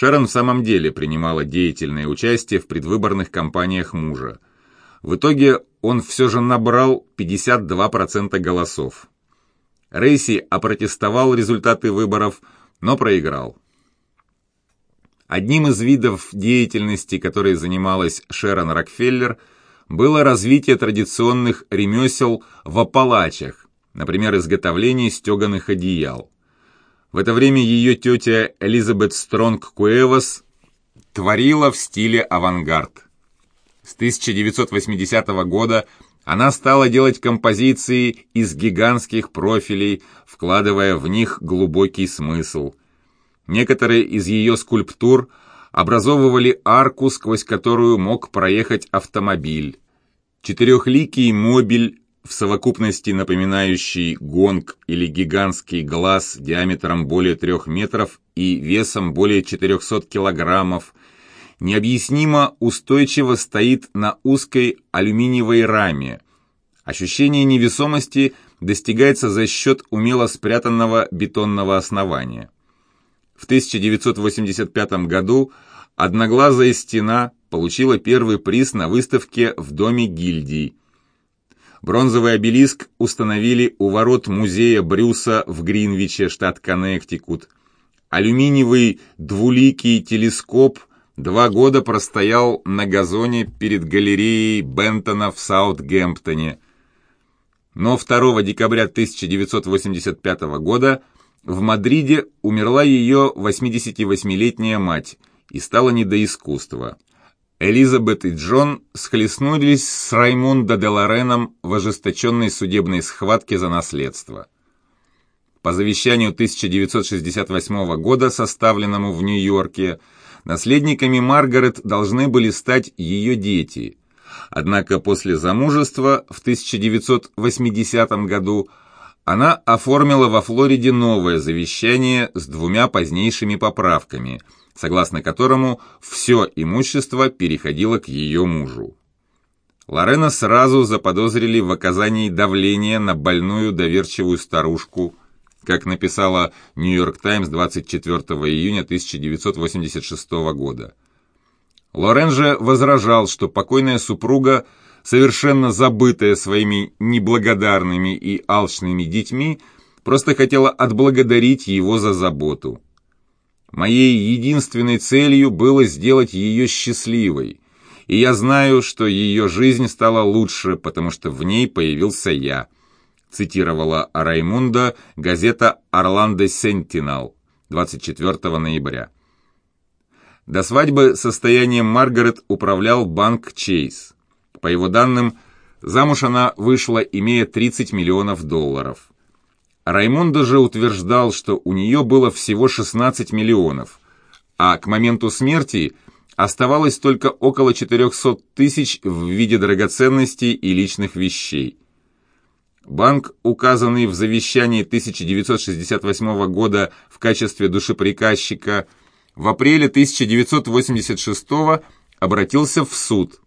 Шерон в самом деле принимала деятельное участие в предвыборных кампаниях мужа. В итоге он все же набрал 52% голосов. Рейси опротестовал результаты выборов, но проиграл. Одним из видов деятельности, которой занималась Шерон Рокфеллер, было развитие традиционных ремесел в Апалачах, например, изготовление стеганых одеял. В это время ее тетя Элизабет Стронг Куэвас творила в стиле авангард. С 1980 года она стала делать композиции из гигантских профилей, вкладывая в них глубокий смысл. Некоторые из ее скульптур образовывали арку, сквозь которую мог проехать автомобиль. Четырехликий мобиль в совокупности напоминающий гонг или гигантский глаз диаметром более трех метров и весом более 400 килограммов, необъяснимо устойчиво стоит на узкой алюминиевой раме. Ощущение невесомости достигается за счет умело спрятанного бетонного основания. В 1985 году «Одноглазая стена» получила первый приз на выставке в Доме гильдий. Бронзовый обелиск установили у ворот музея Брюса в Гринвиче, штат Коннектикут. Алюминиевый двуликий телескоп два года простоял на газоне перед галереей Бентона в Саутгемптоне. Но 2 декабря 1985 года в Мадриде умерла ее 88-летняя мать и стало не до искусства. Элизабет и Джон схлестнулись с Раймундо де Лореном в ожесточенной судебной схватке за наследство. По завещанию 1968 года, составленному в Нью-Йорке, наследниками Маргарет должны были стать ее дети. Однако после замужества в 1980 году она оформила во Флориде новое завещание с двумя позднейшими поправками – согласно которому все имущество переходило к ее мужу. Лорена сразу заподозрили в оказании давления на больную доверчивую старушку, как написала «Нью-Йорк Таймс» 24 июня 1986 года. Лорен же возражал, что покойная супруга, совершенно забытая своими неблагодарными и алчными детьми, просто хотела отблагодарить его за заботу. Моей единственной целью было сделать ее счастливой, и я знаю, что ее жизнь стала лучше, потому что в ней появился я», цитировала Раймунда газета «Орландо Сентинал» 24 ноября. До свадьбы состоянием Маргарет управлял банк Чейз. По его данным, замуж она вышла, имея 30 миллионов долларов. Раймондо же утверждал, что у нее было всего 16 миллионов, а к моменту смерти оставалось только около 400 тысяч в виде драгоценностей и личных вещей. Банк, указанный в завещании 1968 года в качестве душеприказчика, в апреле 1986 обратился в суд.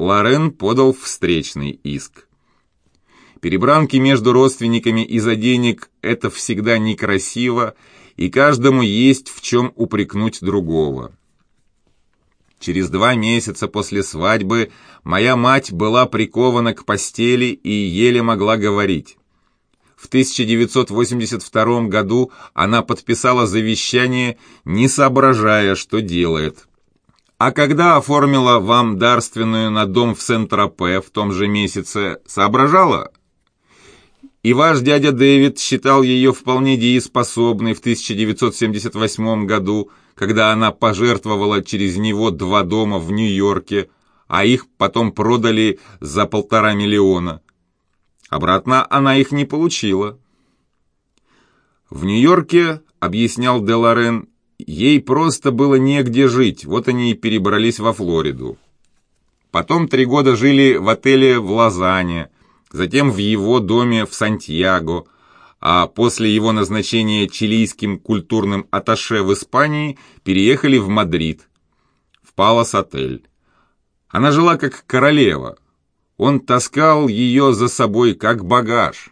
Лорен подал встречный иск. Перебранки между родственниками из-за денег – это всегда некрасиво, и каждому есть в чем упрекнуть другого. Через два месяца после свадьбы моя мать была прикована к постели и еле могла говорить. В 1982 году она подписала завещание, не соображая, что делает. А когда оформила вам дарственную на дом в Сент-Тропе в том же месяце, соображала? И ваш дядя Дэвид считал ее вполне дееспособной в 1978 году, когда она пожертвовала через него два дома в Нью-Йорке, а их потом продали за полтора миллиона. Обратно она их не получила. В Нью-Йорке, объяснял Деларен, ей просто было негде жить, вот они и перебрались во Флориду. Потом три года жили в отеле в Лозанне, затем в его доме в Сантьяго, а после его назначения чилийским культурным атташе в Испании переехали в Мадрид, в Палас-отель. Она жила как королева. Он таскал ее за собой как багаж.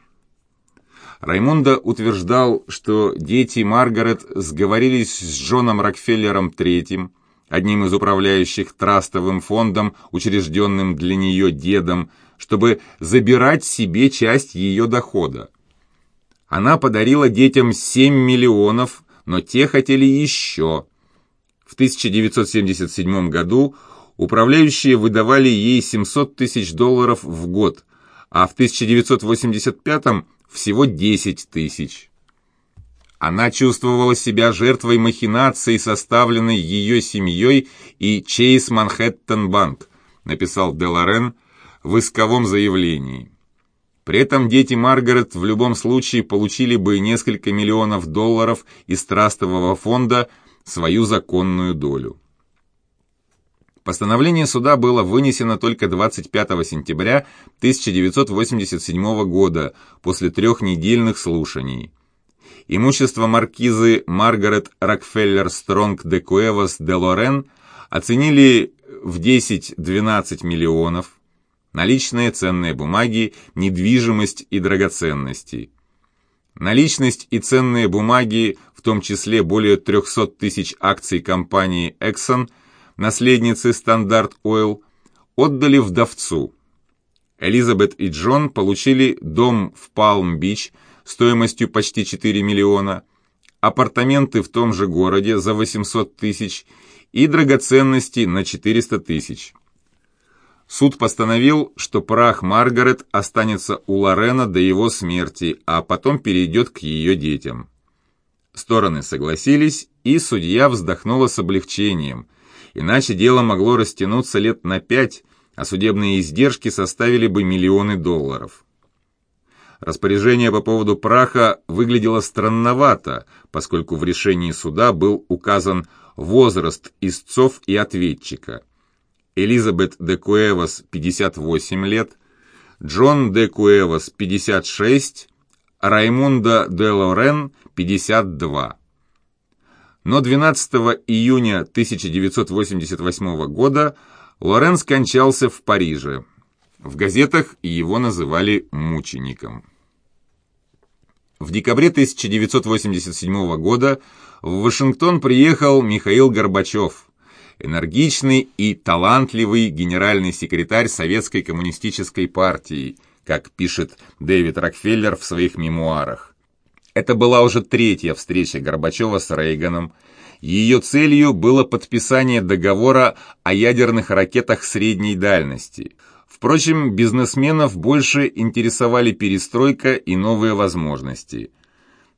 Раймондо утверждал, что дети Маргарет сговорились с Джоном Рокфеллером III, одним из управляющих трастовым фондом, учрежденным для нее дедом, чтобы забирать себе часть ее дохода. Она подарила детям 7 миллионов, но те хотели еще. В 1977 году управляющие выдавали ей 700 тысяч долларов в год, а в 1985 всего 10 тысяч. Она чувствовала себя жертвой махинаций, составленной ее семьей и Чейз Манхэттен Банк, написал Деларен в исковом заявлении. При этом дети Маргарет в любом случае получили бы несколько миллионов долларов из трастового фонда свою законную долю. Постановление суда было вынесено только 25 сентября 1987 года после трехнедельных слушаний. Имущество маркизы Маргарет Рокфеллер Стронг де Куэвас де Лорен оценили в 10-12 миллионов, наличные ценные бумаги, недвижимость и драгоценности. Наличность и ценные бумаги, в том числе более 300 тысяч акций компании Exxon, наследницы Стандарт Ойл, отдали вдовцу. Элизабет и Джон получили дом в Палм-Бич стоимостью почти 4 миллиона, апартаменты в том же городе за 800 тысяч и драгоценности на 400 тысяч. Суд постановил, что прах Маргарет останется у Лорена до его смерти, а потом перейдет к ее детям. Стороны согласились, и судья вздохнула с облегчением, иначе дело могло растянуться лет на пять, а судебные издержки составили бы миллионы долларов. Распоряжение по поводу праха выглядело странновато, поскольку в решении суда был указан возраст истцов и ответчика – Элизабет де Куэвас 58 лет, Джон де Куэвас 56, Раймунда де Лорен 52. Но 12 июня 1988 года Лорен скончался в Париже. В газетах его называли мучеником. В декабре 1987 года в Вашингтон приехал Михаил Горбачев – энергичный и талантливый генеральный секретарь Советской коммунистической партии, как пишет Дэвид Рокфеллер в своих мемуарах. Это была уже третья встреча Горбачева с Рейганом. Ее целью было подписание договора о ядерных ракетах средней дальности. Впрочем, бизнесменов больше интересовали перестройка и новые возможности.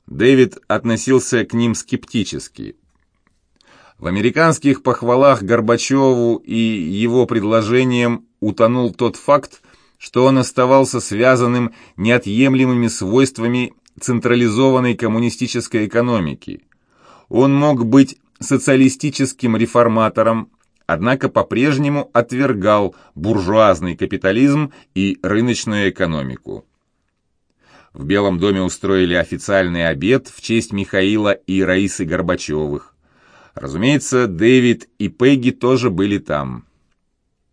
Дэвид относился к ним скептически – в американских похвалах Горбачеву и его предложениям утонул тот факт, что он оставался связанным неотъемлемыми свойствами централизованной коммунистической экономики. Он мог быть социалистическим реформатором, однако по-прежнему отвергал буржуазный капитализм и рыночную экономику. В Белом доме устроили официальный обед в честь Михаила и Раисы Горбачевых. Разумеется, Дэвид и Пегги тоже были там.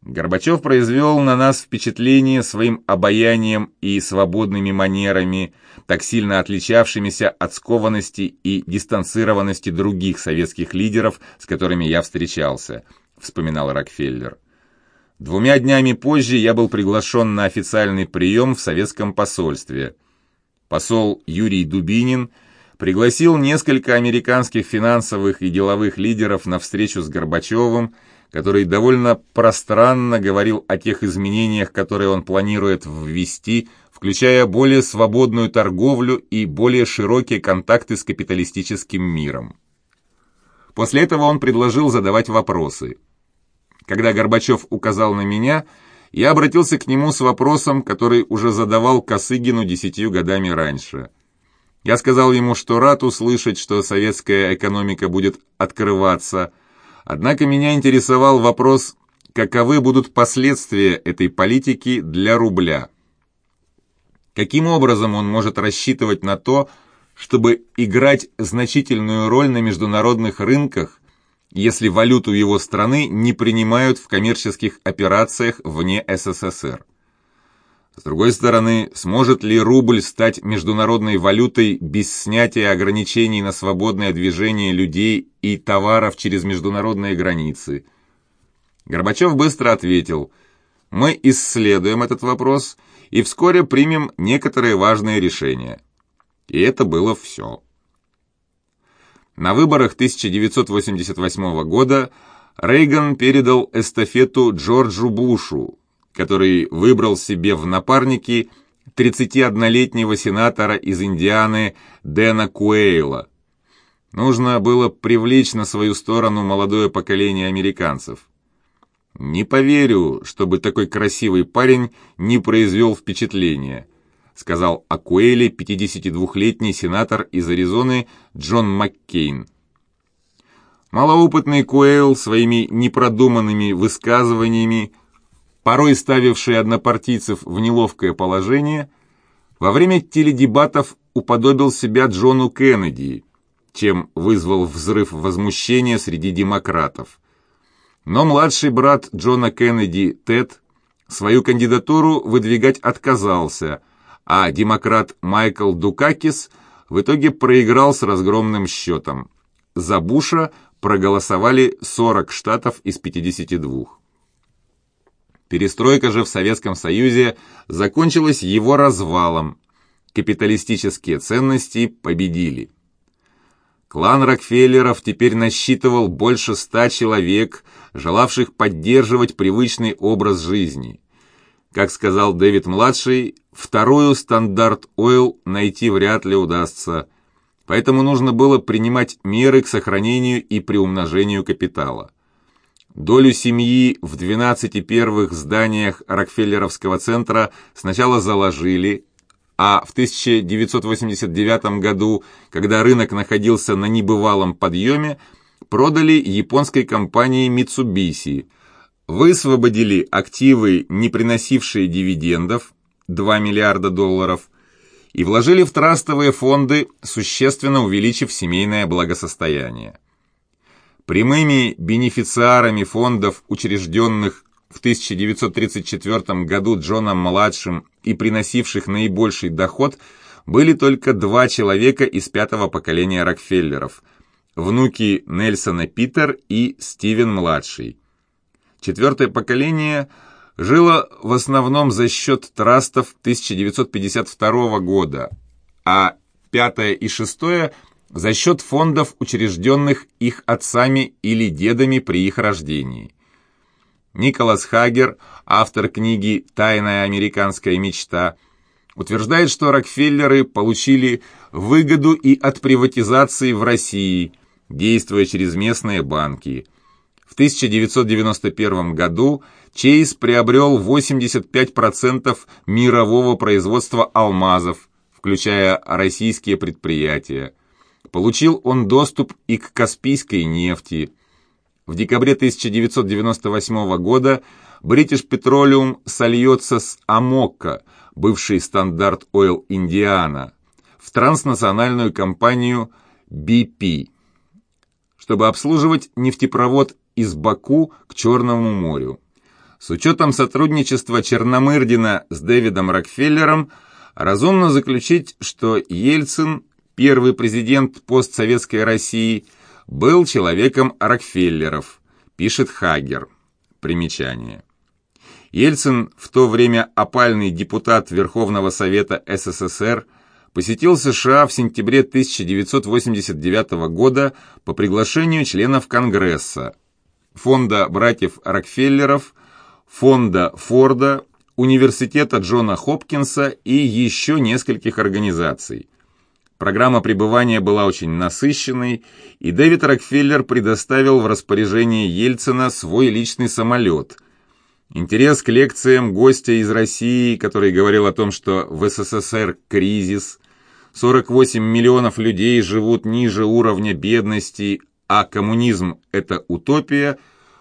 Горбачев произвел на нас впечатление своим обаянием и свободными манерами, так сильно отличавшимися от скованности и дистанцированности других советских лидеров, с которыми я встречался, вспоминал Рокфеллер. Двумя днями позже я был приглашен на официальный прием в советском посольстве. Посол Юрий Дубинин – пригласил несколько американских финансовых и деловых лидеров на встречу с Горбачевым, который довольно пространно говорил о тех изменениях, которые он планирует ввести, включая более свободную торговлю и более широкие контакты с капиталистическим миром. После этого он предложил задавать вопросы. Когда Горбачев указал на меня, я обратился к нему с вопросом, который уже задавал Косыгину десятью годами раньше – я сказал ему, что рад услышать, что советская экономика будет открываться, однако меня интересовал вопрос, каковы будут последствия этой политики для рубля. Каким образом он может рассчитывать на то, чтобы играть значительную роль на международных рынках, если валюту его страны не принимают в коммерческих операциях вне СССР? С другой стороны, сможет ли рубль стать международной валютой без снятия ограничений на свободное движение людей и товаров через международные границы? Горбачев быстро ответил, «Мы исследуем этот вопрос и вскоре примем некоторые важные решения». И это было все. На выборах 1988 года Рейган передал эстафету Джорджу Бушу, который выбрал себе в напарники 31-летнего сенатора из Индианы Дэна Куэйла. Нужно было привлечь на свою сторону молодое поколение американцев. «Не поверю, чтобы такой красивый парень не произвел впечатления», сказал о Куэйле 52-летний сенатор из Аризоны Джон Маккейн. Малоопытный Куэйл своими непродуманными высказываниями порой ставивший однопартийцев в неловкое положение, во время теледебатов уподобил себя Джону Кеннеди, чем вызвал взрыв возмущения среди демократов. Но младший брат Джона Кеннеди, Тед, свою кандидатуру выдвигать отказался, а демократ Майкл Дукакис в итоге проиграл с разгромным счетом. За Буша проголосовали 40 штатов из 52. Перестройка же в Советском Союзе закончилась его развалом. Капиталистические ценности победили. Клан Рокфеллеров теперь насчитывал больше ста человек, желавших поддерживать привычный образ жизни. Как сказал Дэвид-младший, вторую стандарт Ойл найти вряд ли удастся, поэтому нужно было принимать меры к сохранению и приумножению капитала. Долю семьи в 12 первых зданиях Рокфеллеровского центра сначала заложили, а в 1989 году, когда рынок находился на небывалом подъеме, продали японской компании Mitsubishi, высвободили активы, не приносившие дивидендов, 2 миллиарда долларов, и вложили в трастовые фонды, существенно увеличив семейное благосостояние. Прямыми бенефициарами фондов, учрежденных в 1934 году Джоном-младшим и приносивших наибольший доход, были только два человека из пятого поколения Рокфеллеров – внуки Нельсона Питер и Стивен-младший. Четвертое поколение жило в основном за счет трастов 1952 года, а пятое и шестое – за счет фондов, учрежденных их отцами или дедами при их рождении. Николас Хагер, автор книги «Тайная американская мечта», утверждает, что Рокфеллеры получили выгоду и от приватизации в России, действуя через местные банки. В 1991 году Чейз приобрел 85% мирового производства алмазов, включая российские предприятия. Получил он доступ и к Каспийской нефти. В декабре 1998 года British Petroleum сольется с Амокко, бывший стандарт Oil Индиана, в транснациональную компанию BP, чтобы обслуживать нефтепровод из Баку к Черному морю. С учетом сотрудничества Черномырдина с Дэвидом Рокфеллером, разумно заключить, что Ельцин первый президент постсоветской России, был человеком Рокфеллеров, пишет Хагер. Примечание. Ельцин, в то время опальный депутат Верховного Совета СССР, посетил США в сентябре 1989 года по приглашению членов Конгресса, фонда братьев Рокфеллеров, фонда Форда, университета Джона Хопкинса и еще нескольких организаций. Программа пребывания была очень насыщенной, и Дэвид Рокфеллер предоставил в распоряжение Ельцина свой личный самолет. Интерес к лекциям гостя из России, который говорил о том, что в СССР кризис, 48 миллионов людей живут ниже уровня бедности, а коммунизм – это утопия,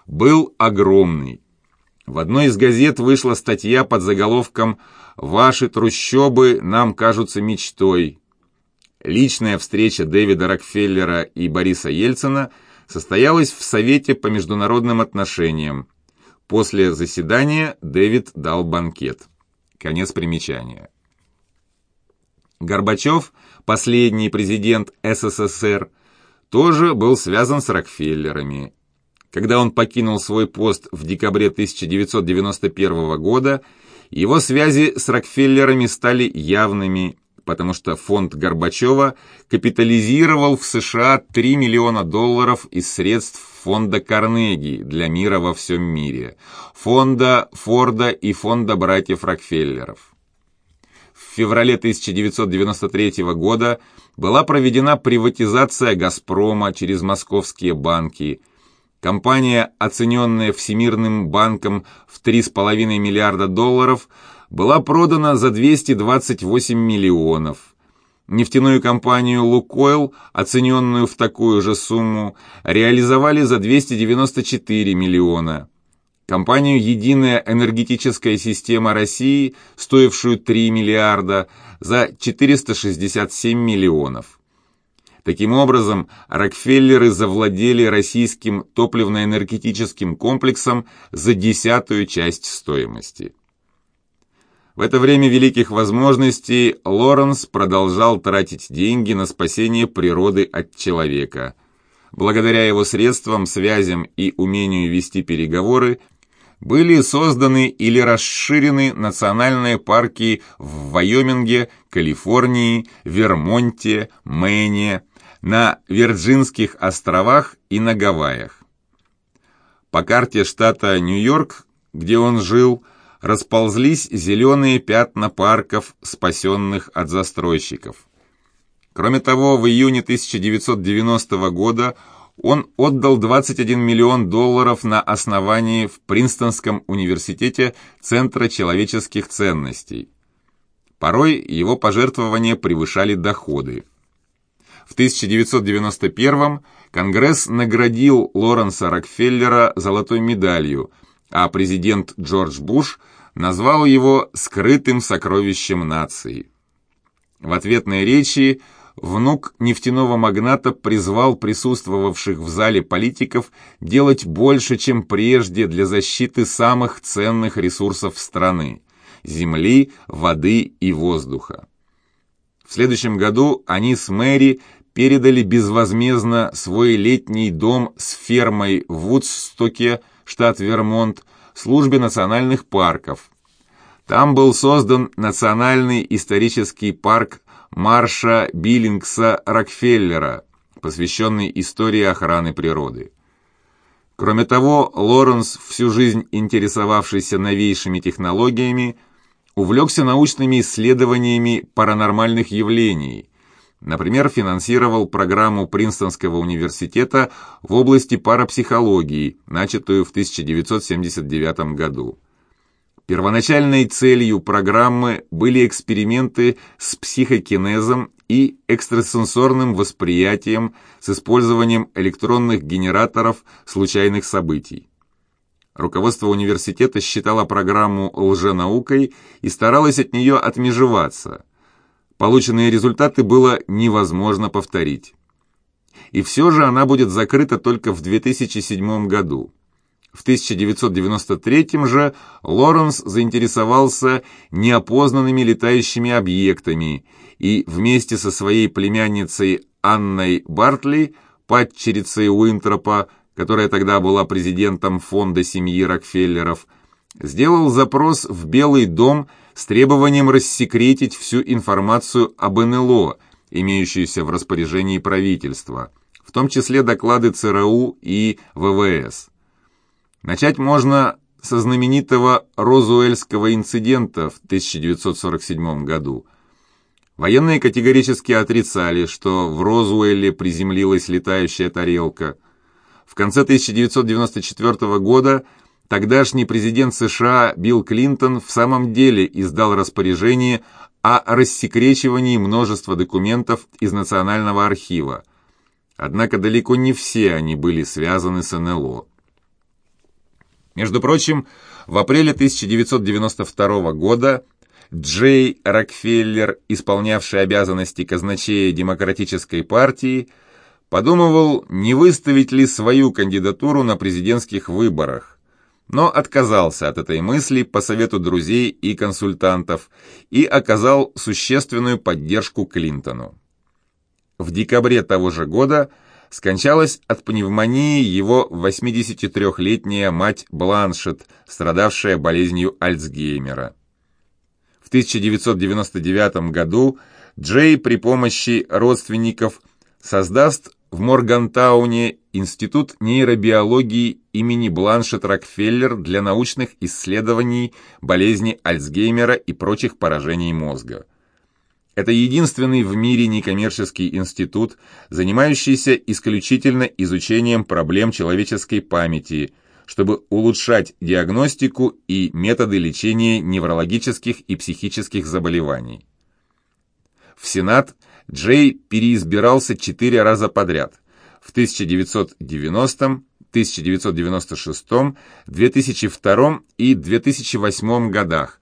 был огромный. В одной из газет вышла статья под заголовком «Ваши трущобы нам кажутся мечтой», Личная встреча Дэвида Рокфеллера и Бориса Ельцина состоялась в Совете по международным отношениям. После заседания Дэвид дал банкет. Конец примечания. Горбачев, последний президент СССР, тоже был связан с Рокфеллерами. Когда он покинул свой пост в декабре 1991 года, его связи с Рокфеллерами стали явными, потому что фонд Горбачева капитализировал в США 3 миллиона долларов из средств фонда Карнеги для мира во всем мире, фонда Форда и фонда братьев Рокфеллеров. В феврале 1993 года была проведена приватизация «Газпрома» через московские банки. Компания, оцененная Всемирным банком в 3,5 миллиарда долларов, была продана за 228 миллионов. Нефтяную компанию «Лукойл», оцененную в такую же сумму, реализовали за 294 миллиона. Компанию «Единая энергетическая система России», стоившую 3 миллиарда, за 467 миллионов. Таким образом, Рокфеллеры завладели российским топливно-энергетическим комплексом за десятую часть стоимости. В это время великих возможностей Лоренс продолжал тратить деньги на спасение природы от человека. Благодаря его средствам, связям и умению вести переговоры, были созданы или расширены национальные парки в Вайоминге, Калифорнии, Вермонте, Мэне, на Вирджинских островах и на Гавайях. По карте штата Нью-Йорк, где он жил, расползлись зеленые пятна парков, спасенных от застройщиков. Кроме того, в июне 1990 года он отдал 21 миллион долларов на основании в Принстонском университете Центра человеческих ценностей. Порой его пожертвования превышали доходы. В 1991 Конгресс наградил Лоренса Рокфеллера золотой медалью, а президент Джордж Буш назвал его «скрытым сокровищем нации». В ответной речи внук нефтяного магната призвал присутствовавших в зале политиков делать больше, чем прежде для защиты самых ценных ресурсов страны – земли, воды и воздуха. В следующем году они с Мэри передали безвозмездно свой летний дом с фермой в Вудстоке, штат Вермонт, службе национальных парков. Там был создан Национальный исторический парк Марша Биллингса Рокфеллера, посвященный истории охраны природы. Кроме того, Лоренс, всю жизнь интересовавшийся новейшими технологиями, увлекся научными исследованиями паранормальных явлений. Например, финансировал программу Принстонского университета в области парапсихологии, начатую в 1979 году. Первоначальной целью программы были эксперименты с психокинезом и экстрасенсорным восприятием с использованием электронных генераторов случайных событий. Руководство университета считало программу лженаукой и старалось от нее отмежеваться. Полученные результаты было невозможно повторить. И все же она будет закрыта только в 2007 году. В 1993 же Лоренс заинтересовался неопознанными летающими объектами и вместе со своей племянницей Анной Бартли, падчерицей Уинтропа, которая тогда была президентом фонда семьи Рокфеллеров, сделал запрос в Белый дом с требованием рассекретить всю информацию об НЛО, имеющуюся в распоряжении правительства, в том числе доклады ЦРУ и ВВС. Начать можно со знаменитого Розуэльского инцидента в 1947 году. Военные категорически отрицали, что в Розуэлле приземлилась летающая тарелка. В конце 1994 года тогдашний президент США Билл Клинтон в самом деле издал распоряжение о рассекречивании множества документов из Национального архива. Однако далеко не все они были связаны с НЛО. Между прочим, в апреле 1992 года Джей Рокфеллер, исполнявший обязанности казначея Демократической партии, подумывал, не выставить ли свою кандидатуру на президентских выборах. Но отказался от этой мысли по совету друзей и консультантов и оказал существенную поддержку Клинтону. В декабре того же года скончалась от пневмонии его 83-летняя мать Бланшет, страдавшая болезнью Альцгеймера. В 1999 году Джей при помощи родственников создаст в Моргантауне Институт нейробиологии имени Бланшет Рокфеллер для научных исследований болезни Альцгеймера и прочих поражений мозга. Это единственный в мире некоммерческий институт, занимающийся исключительно изучением проблем человеческой памяти, чтобы улучшать диагностику и методы лечения неврологических и психических заболеваний. В Сенат – Джей переизбирался четыре раза подряд в 1990, 1996, 2002 и 2008 годах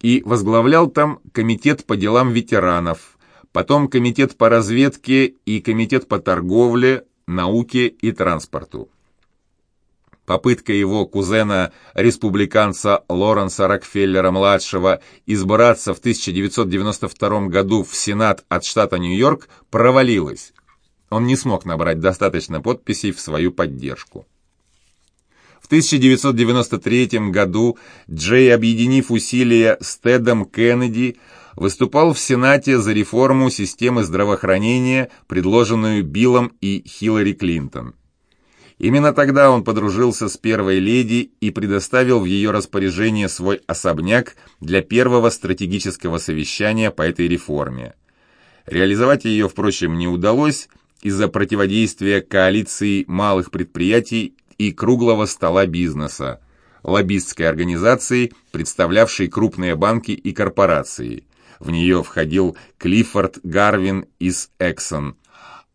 и возглавлял там Комитет по делам ветеранов, потом Комитет по разведке и Комитет по торговле, науке и транспорту. Попытка его кузена-республиканца Лоренса Рокфеллера-младшего избраться в 1992 году в Сенат от штата Нью-Йорк провалилась. Он не смог набрать достаточно подписей в свою поддержку. В 1993 году Джей, объединив усилия с Тедом Кеннеди, выступал в Сенате за реформу системы здравоохранения, предложенную Биллом и Хиллари Клинтон. Именно тогда он подружился с первой леди и предоставил в ее распоряжение свой особняк для первого стратегического совещания по этой реформе. Реализовать ее, впрочем, не удалось из-за противодействия коалиции малых предприятий и круглого стола бизнеса, лоббистской организации, представлявшей крупные банки и корпорации. В нее входил Клиффорд Гарвин из Exxon,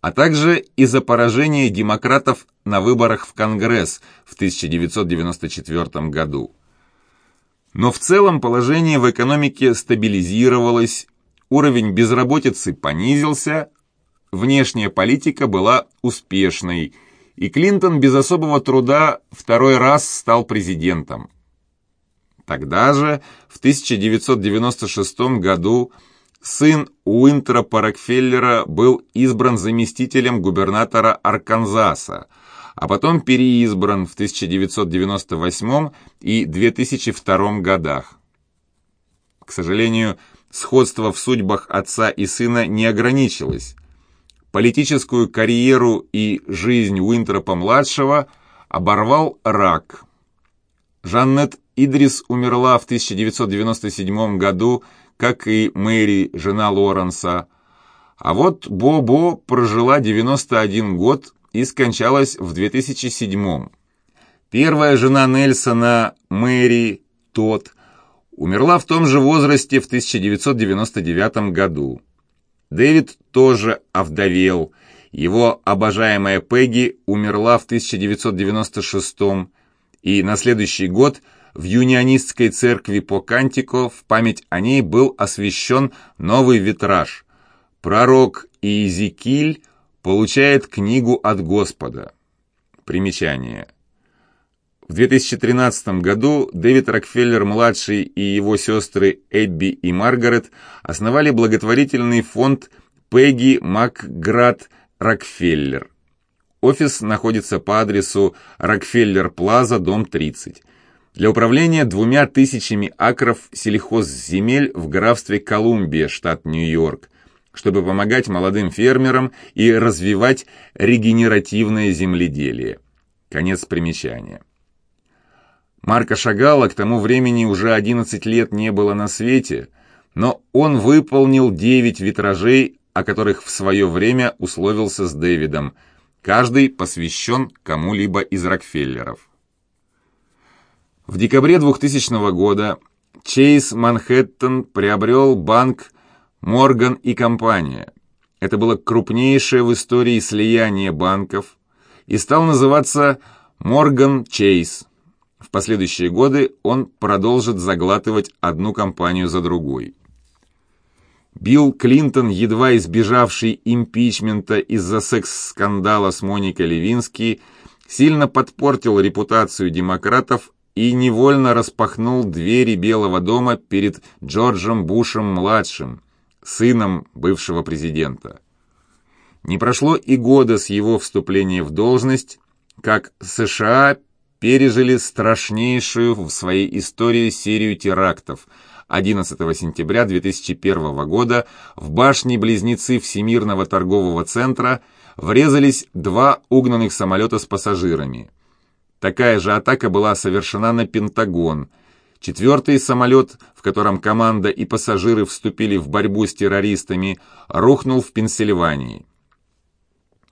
а также из-за поражения демократов на выборах в Конгресс в 1994 году. Но в целом положение в экономике стабилизировалось, уровень безработицы понизился, внешняя политика была успешной, и Клинтон без особого труда второй раз стал президентом. Тогда же, в 1996 году, сын Уинтропа Рокфеллера был избран заместителем губернатора Арканзаса, а потом переизбран в 1998 и 2002 годах. К сожалению, сходство в судьбах отца и сына не ограничилось. Политическую карьеру и жизнь Уинтропа-младшего оборвал рак. Жаннет Идрис умерла в 1997 году как и Мэри, жена Лоренса. А вот Бо-Бо прожила 91 год и скончалась в 2007 Первая жена Нельсона, Мэри, тот, умерла в том же возрасте в 1999 году. Дэвид тоже овдовел. Его обожаемая Пегги умерла в 1996 и на следующий год – в юнионистской церкви по Кантико в память о ней был освящен новый витраж. Пророк Иезекииль получает книгу от Господа. Примечание. В 2013 году Дэвид Рокфеллер-младший и его сестры Эбби и Маргарет основали благотворительный фонд Пегги Макград Рокфеллер. Офис находится по адресу Рокфеллер-Плаза, дом 30 для управления двумя тысячами акров сельхозземель в графстве Колумбия, штат Нью-Йорк, чтобы помогать молодым фермерам и развивать регенеративное земледелие. Конец примечания. Марка Шагала к тому времени уже 11 лет не было на свете, но он выполнил 9 витражей, о которых в свое время условился с Дэвидом. Каждый посвящен кому-либо из Рокфеллеров. В декабре 2000 года Чейз Манхэттен приобрел банк Морган и компания. Это было крупнейшее в истории слияние банков и стал называться Морган Чейз. Последующие годы он продолжит заглатывать одну компанию за другой. Билл Клинтон, едва избежавший импичмента из-за секс-скандала с Моникой Левински, сильно подпортил репутацию демократов и невольно распахнул двери Белого дома перед Джорджем Бушем-младшим, сыном бывшего президента. Не прошло и года с его вступления в должность, как США пережили страшнейшую в своей истории серию терактов. 11 сентября 2001 года в башне-близнецы Всемирного торгового центра врезались два угнанных самолета с пассажирами. Такая же атака была совершена на Пентагон. Четвертый самолет, в котором команда и пассажиры вступили в борьбу с террористами, рухнул в Пенсильвании.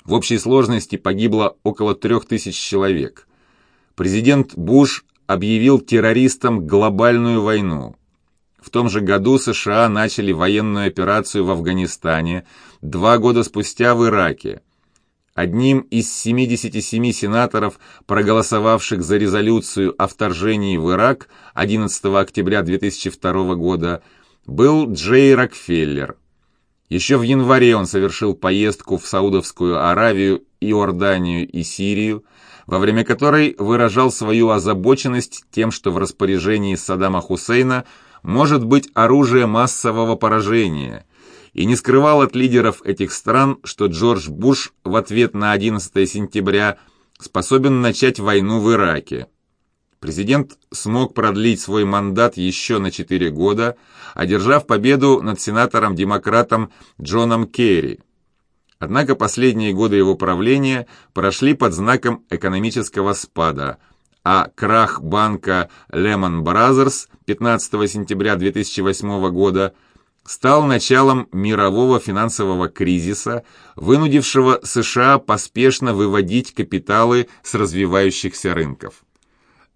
В общей сложности погибло около трех тысяч человек. Президент Буш объявил террористам глобальную войну. В том же году США начали военную операцию в Афганистане, два года спустя в Ираке. Одним из 77 сенаторов, проголосовавших за резолюцию о вторжении в Ирак 11 октября 2002 года, был Джей Рокфеллер. Еще в январе он совершил поездку в Саудовскую Аравию, Иорданию и Сирию, во время которой выражал свою озабоченность тем, что в распоряжении Саддама Хусейна может быть оружие массового поражения, и не скрывал от лидеров этих стран, что Джордж Буш в ответ на 11 сентября способен начать войну в Ираке. Президент смог продлить свой мандат еще на 4 года, одержав победу над сенатором-демократом Джоном Керри. Однако последние годы его правления прошли под знаком экономического спада, а крах банка Lehman Brothers 15 сентября 2008 года стал началом мирового финансового кризиса, вынудившего США поспешно выводить капиталы с развивающихся рынков.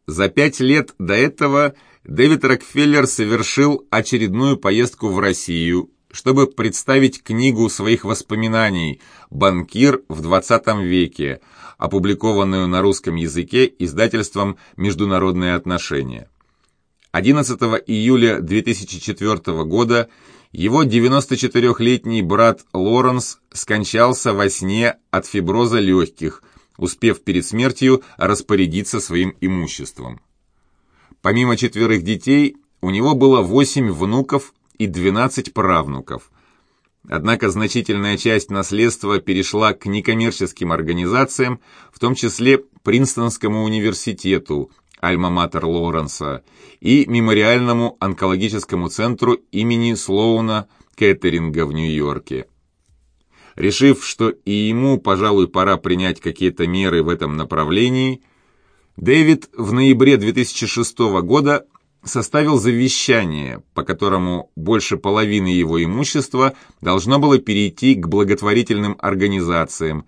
За пять лет до этого Дэвид Рокфеллер совершил очередную поездку в Россию, чтобы представить книгу своих воспоминаний «Банкир в 20 веке», опубликованную на русском языке издательством «Международные отношения». 11 июля 2004 года его 94-летний брат Лоренс скончался во сне от фиброза легких – успев перед смертью распорядиться своим имуществом. Помимо четверых детей, у него было восемь внуков и 12 правнуков. Однако значительная часть наследства перешла к некоммерческим организациям, в том числе Принстонскому университету, Альма-Матер Лоуренса, и Мемориальному онкологическому центру имени Слоуна Кеттеринга в Нью-Йорке. Решив, что и ему, пожалуй, пора принять какие-то меры в этом направлении, Дэвид в ноябре 2006 года составил завещание, по которому больше половины его имущества должно было перейти к благотворительным организациям,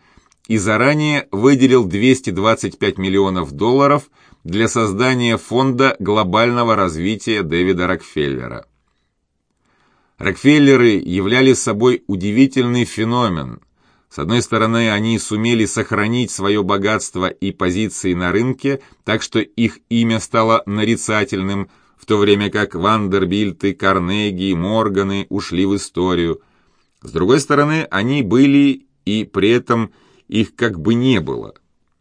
и заранее выделил 225 миллионов долларов для создания фонда глобального развития Дэвида Рокфеллера. Рокфеллеры являли собой удивительный феномен. С одной стороны, они сумели сохранить свое богатство и позиции на рынке, так что их имя стало нарицательным, в то время как Вандербильты, Карнеги, Морганы ушли в историю. С другой стороны, они были, и при этом их как бы не было –